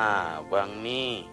abang nih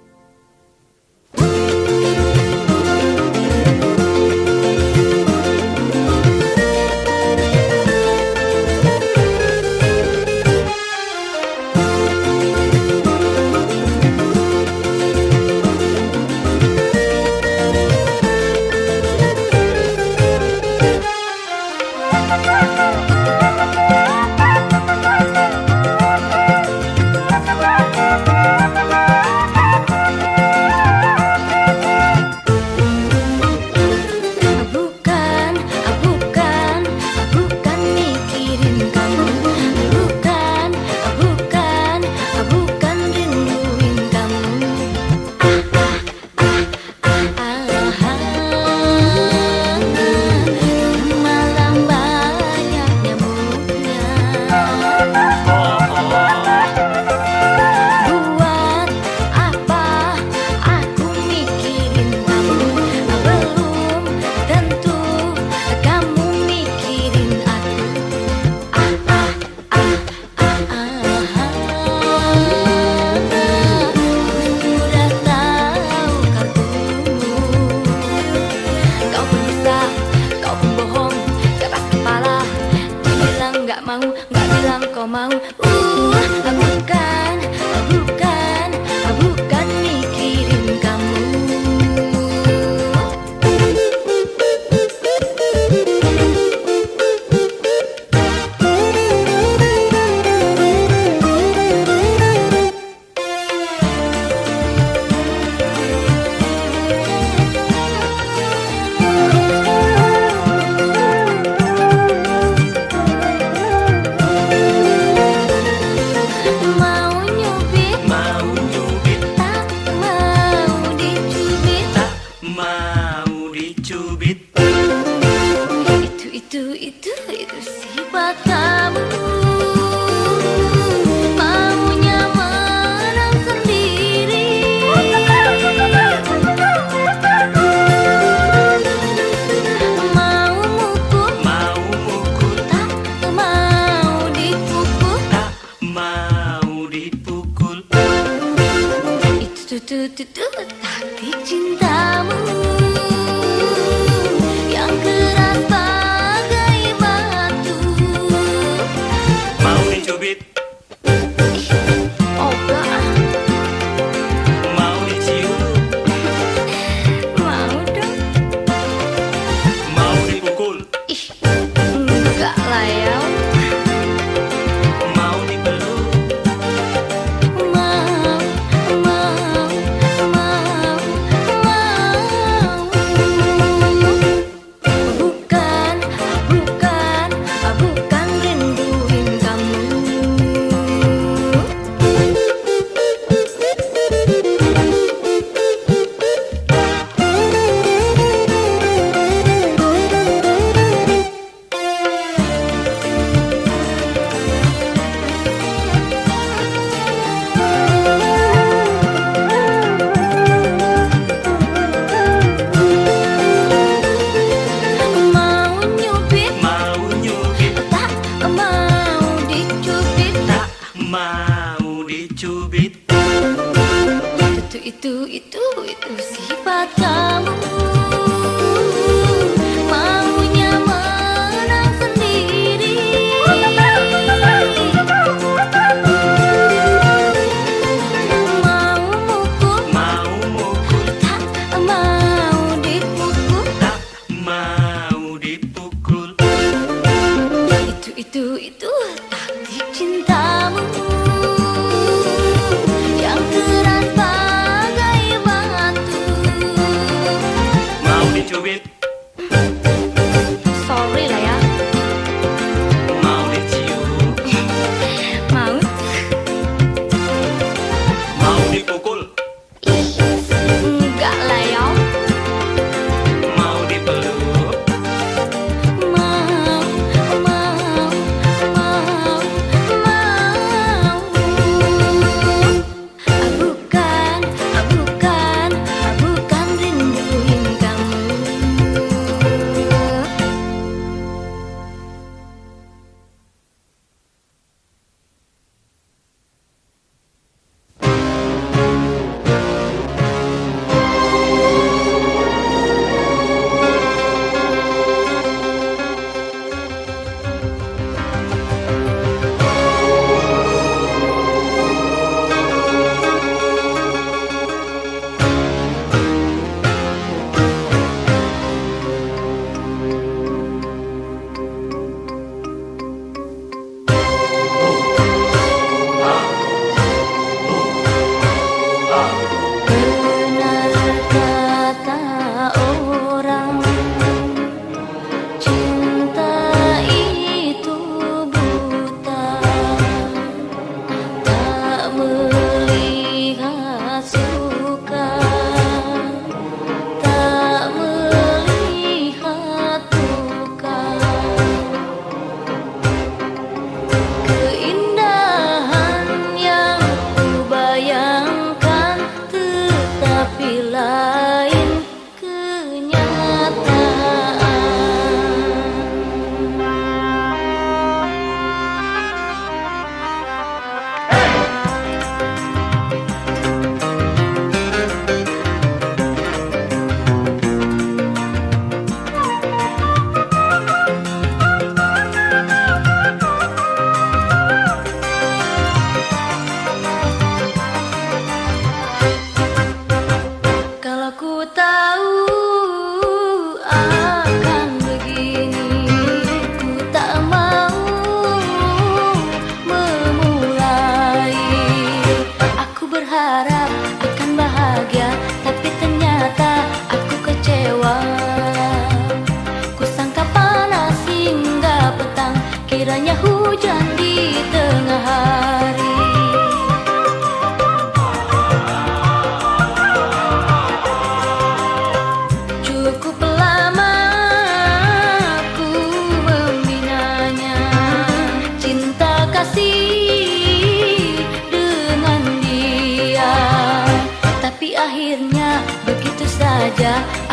Itu, itu,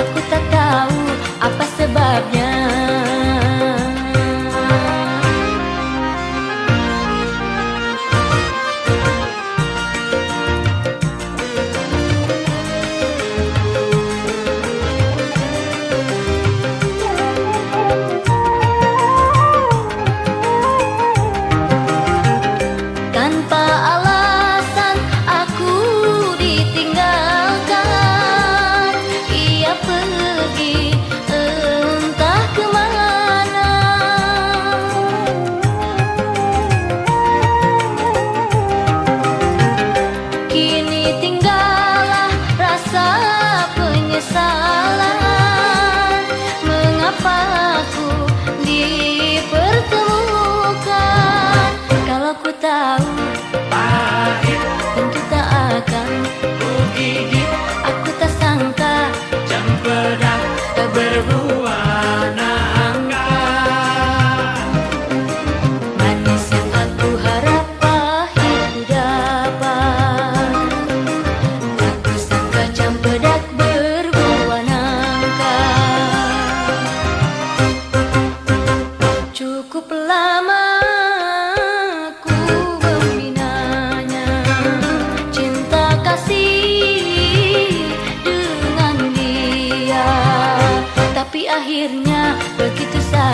Aku tak tahu apa sebabnya.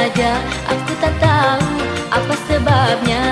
saja. Aku tak tahu apa sebabnya.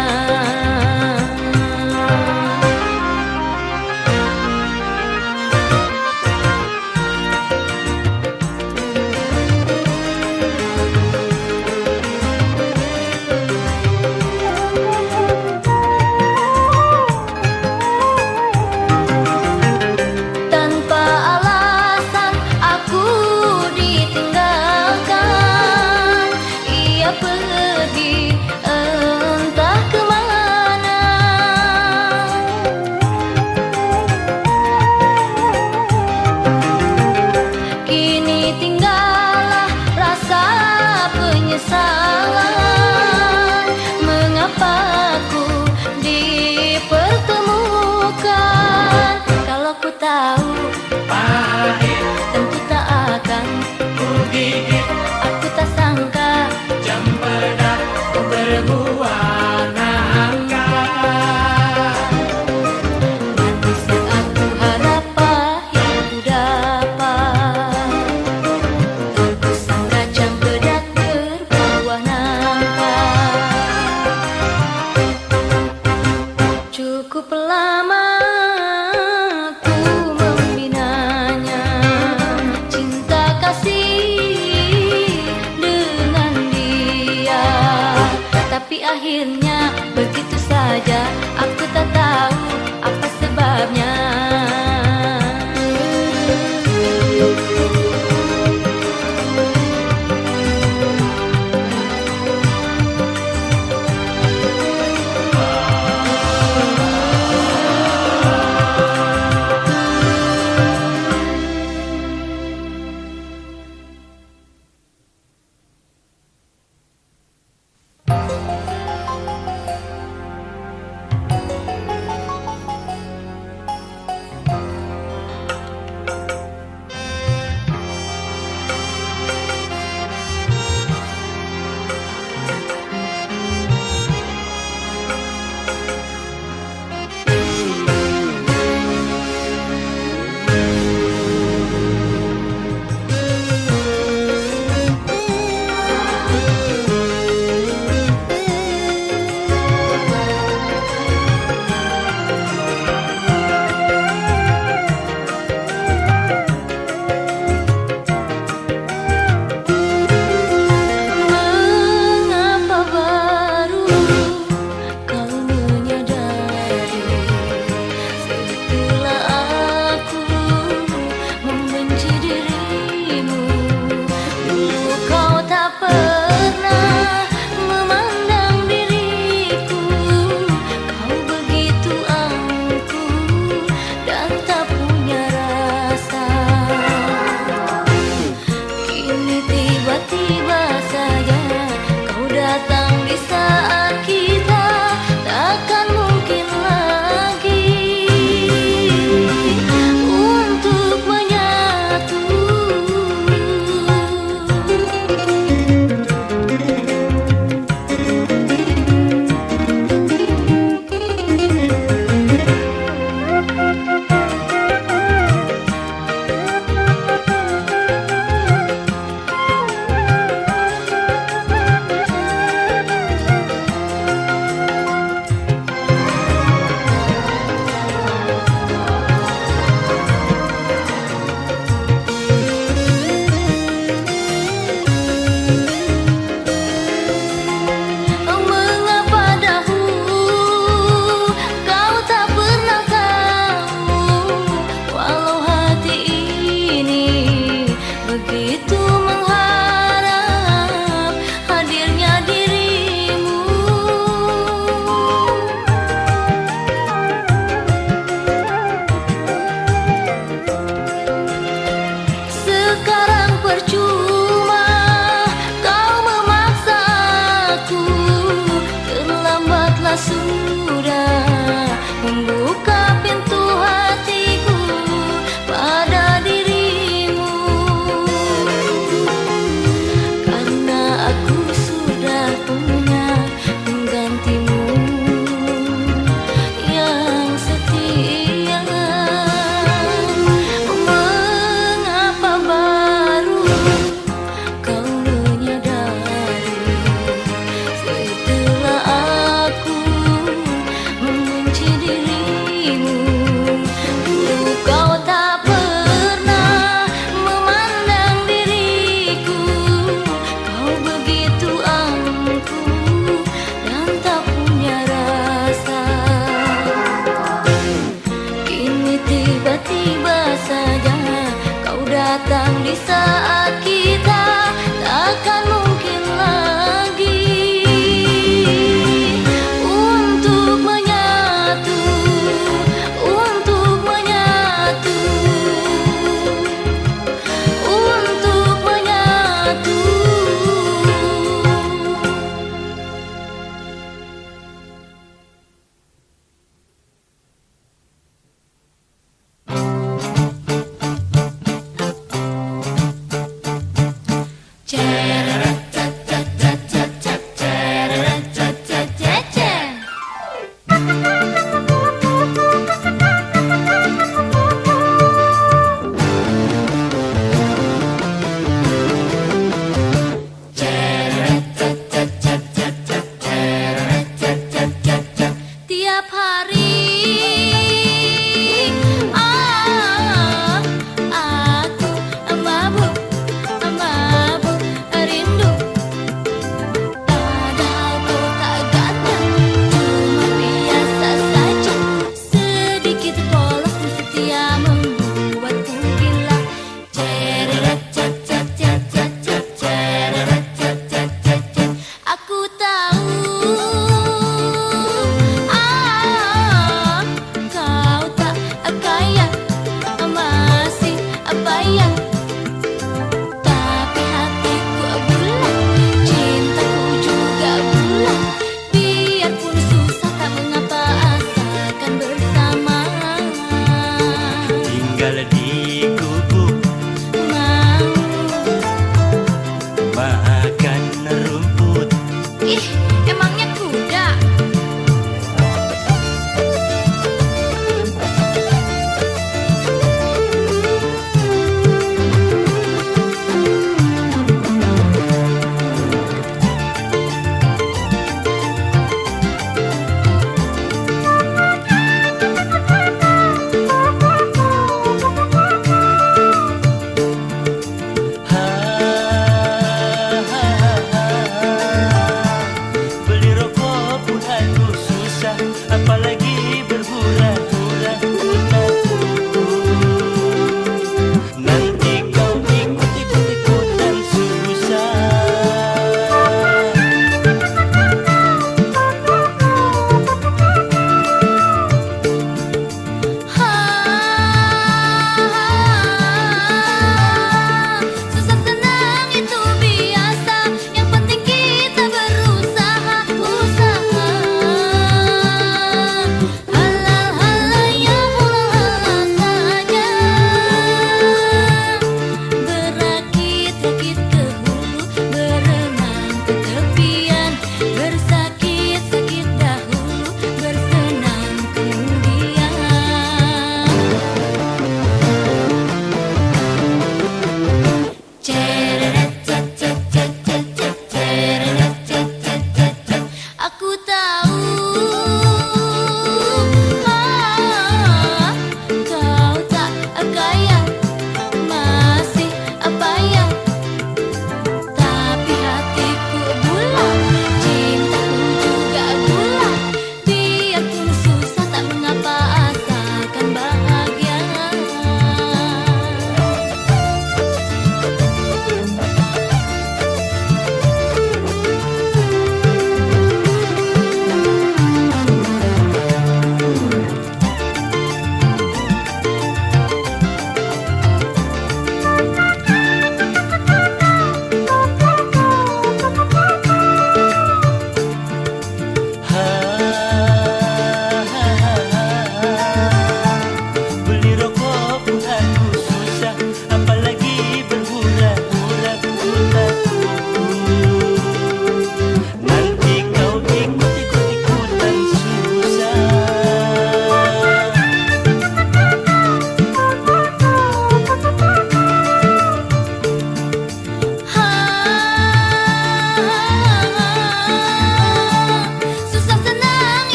Jazz.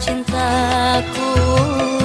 cintaku.